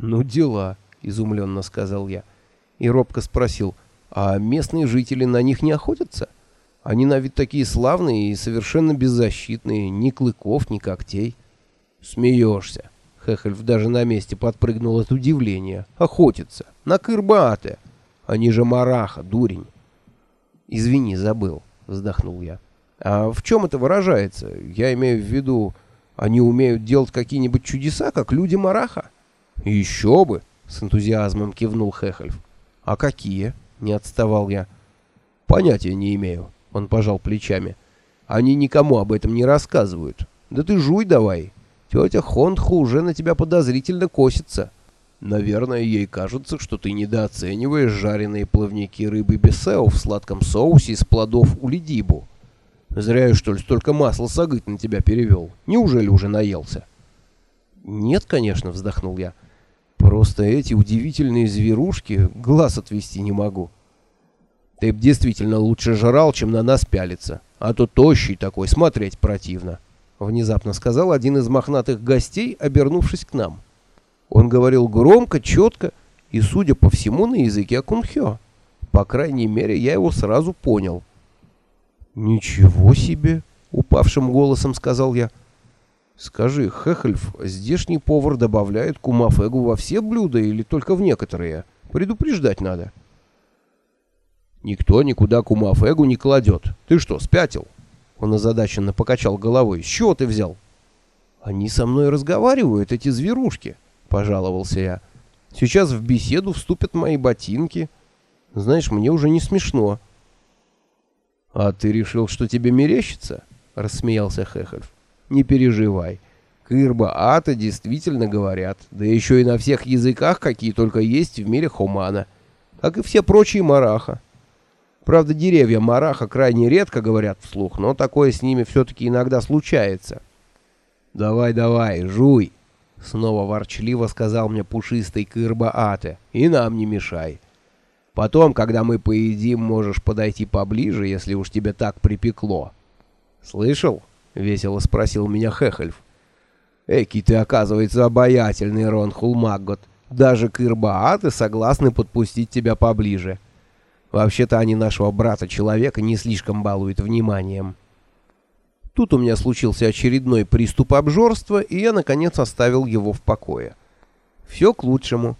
«Ну дела», — изумленно сказал я. И робко спросил, «А местные жители на них не охотятся? Они на вид такие славные и совершенно беззащитные, ни клыков, ни когтей». «Смеешься». Хехельф даже на месте подпрыгнул от удивления. «Охотятся. На Кырбаате. Они же мараха, дурень». «Извини, забыл», — вздохнул я. «А в чем это выражается? Я имею в виду, они умеют делать какие-нибудь чудеса, как люди мараха?» «Еще бы!» — с энтузиазмом кивнул Хехельф. «А какие?» — не отставал я. «Понятия не имею», — он пожал плечами. «Они никому об этом не рассказывают. Да ты жуй давай. Тетя Хондху уже на тебя подозрительно косится. Наверное, ей кажется, что ты недооцениваешь жареные плавники рыбы бесео в сладком соусе из плодов улидибу. Зря я, что ли, столько масла сагыть на тебя перевел. Неужели уже наелся?» «Нет, конечно», — вздохнул я. Просто эти удивительные зверушки глаз отвести не могу. Ты б действительно лучше жрал, чем на нас пялиться. А то тощий такой, смотреть противно. Внезапно сказал один из мохнатых гостей, обернувшись к нам. Он говорил громко, четко и, судя по всему, на языке акунхё. По крайней мере, я его сразу понял. «Ничего себе!» — упавшим голосом сказал я. Скажи, Хехельф, здешний повар добавляет кумафегу во все блюда или только в некоторые? Предупреждать надо. Никто никуда кумафегу не кладет. Ты что, спятил? Он озадаченно покачал головой. С чего ты взял? Они со мной разговаривают, эти зверушки, пожаловался я. Сейчас в беседу вступят мои ботинки. Знаешь, мне уже не смешно. А ты решил, что тебе мерещится? Рассмеялся Хехельф. Не переживай. Кырба Ата действительно говорят, да еще и на всех языках, какие только есть в мире Хумана, как и все прочие мараха. Правда, деревья мараха крайне редко говорят вслух, но такое с ними все-таки иногда случается. «Давай, давай, жуй!» — снова ворчливо сказал мне пушистый Кырба Ате. «И нам не мешай. Потом, когда мы поедим, можешь подойти поближе, если уж тебе так припекло. Слышал?» — весело спросил меня Хехельф. «Эки ты, оказывается, обаятельный, Рон Хулмаггот. Даже Кырбааты согласны подпустить тебя поближе. Вообще-то они нашего брата-человека не слишком балуют вниманием». Тут у меня случился очередной приступ обжорства, и я, наконец, оставил его в покое. Все к лучшему.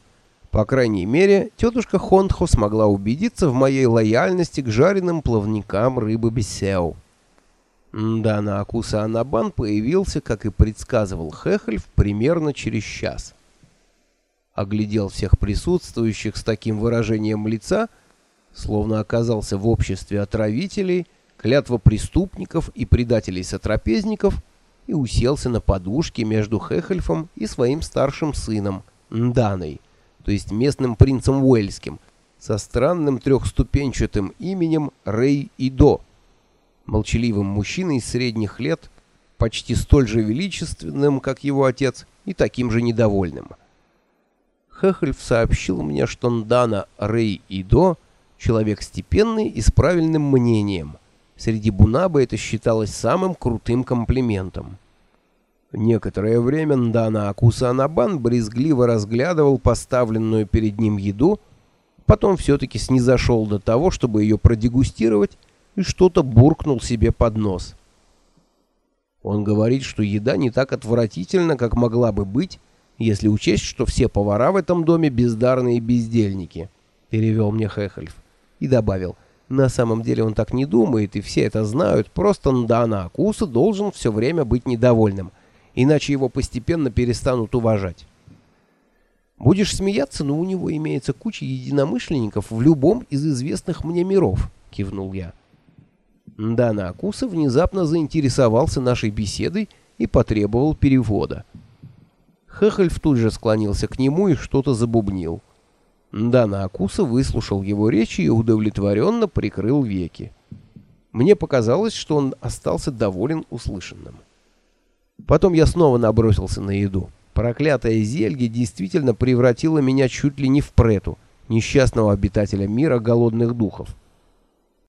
По крайней мере, тетушка Хондхо смогла убедиться в моей лояльности к жареным плавникам рыбы бесеу. Да, на Акуса Анабан появился, как и предсказывал Хехельф, примерно через час. Оглядел всех присутствующих с таким выражением лица, словно оказался в обществе отравителей, клятва преступников и предателей-сотрапезников, и уселся на подушке между Хехельфом и своим старшим сыном, Нданой, то есть местным принцем Уэльским, со странным трехступенчатым именем Рей Идо молчаливым мужчиной средних лет, почти столь же величественным, как его отец, и таким же недовольным. Хехельф сообщил мне, что Ндана Рей Идо — человек степенный и с правильным мнением. Среди Бунабы это считалось самым крутым комплиментом. Некоторое время Ндана Акуса Анабан брезгливо разглядывал поставленную перед ним еду, потом все-таки снизошел до того, чтобы ее продегустировать, и что-то буркнул себе под нос. Он говорит, что еда не так отвратительна, как могла бы быть, если учесть, что все повара в этом доме бездарные бездельники, перевел мне Хехельф и добавил: на самом деле он так не думает, и все это знают, просто Ндана Акуса должен все время быть недовольным, иначе его постепенно перестанут уважать. Будешь смеяться, но у него имеется куча единомышленников в любом из известных мне миров, кивнул я. Дана Акуса внезапно заинтересовался нашей беседой и потребовал перевода. Хехельф тут же склонился к нему и что-то забубнил. Дана Акуса выслушал его речь и удовлетворенно прикрыл веки. Мне показалось, что он остался доволен услышанным. Потом я снова набросился на еду. Проклятая зелье действительно превратило меня чуть ли не в прету, несчастного обитателя мира голодных духов.